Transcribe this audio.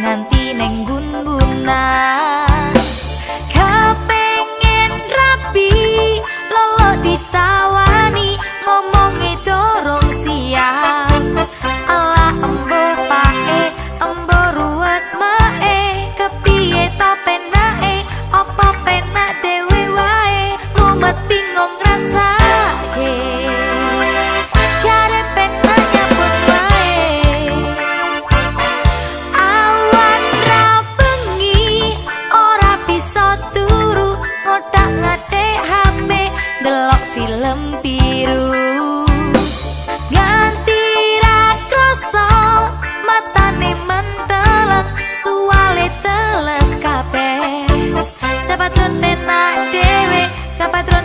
nganti neng gun-bunan patron penak dhewe, ca patron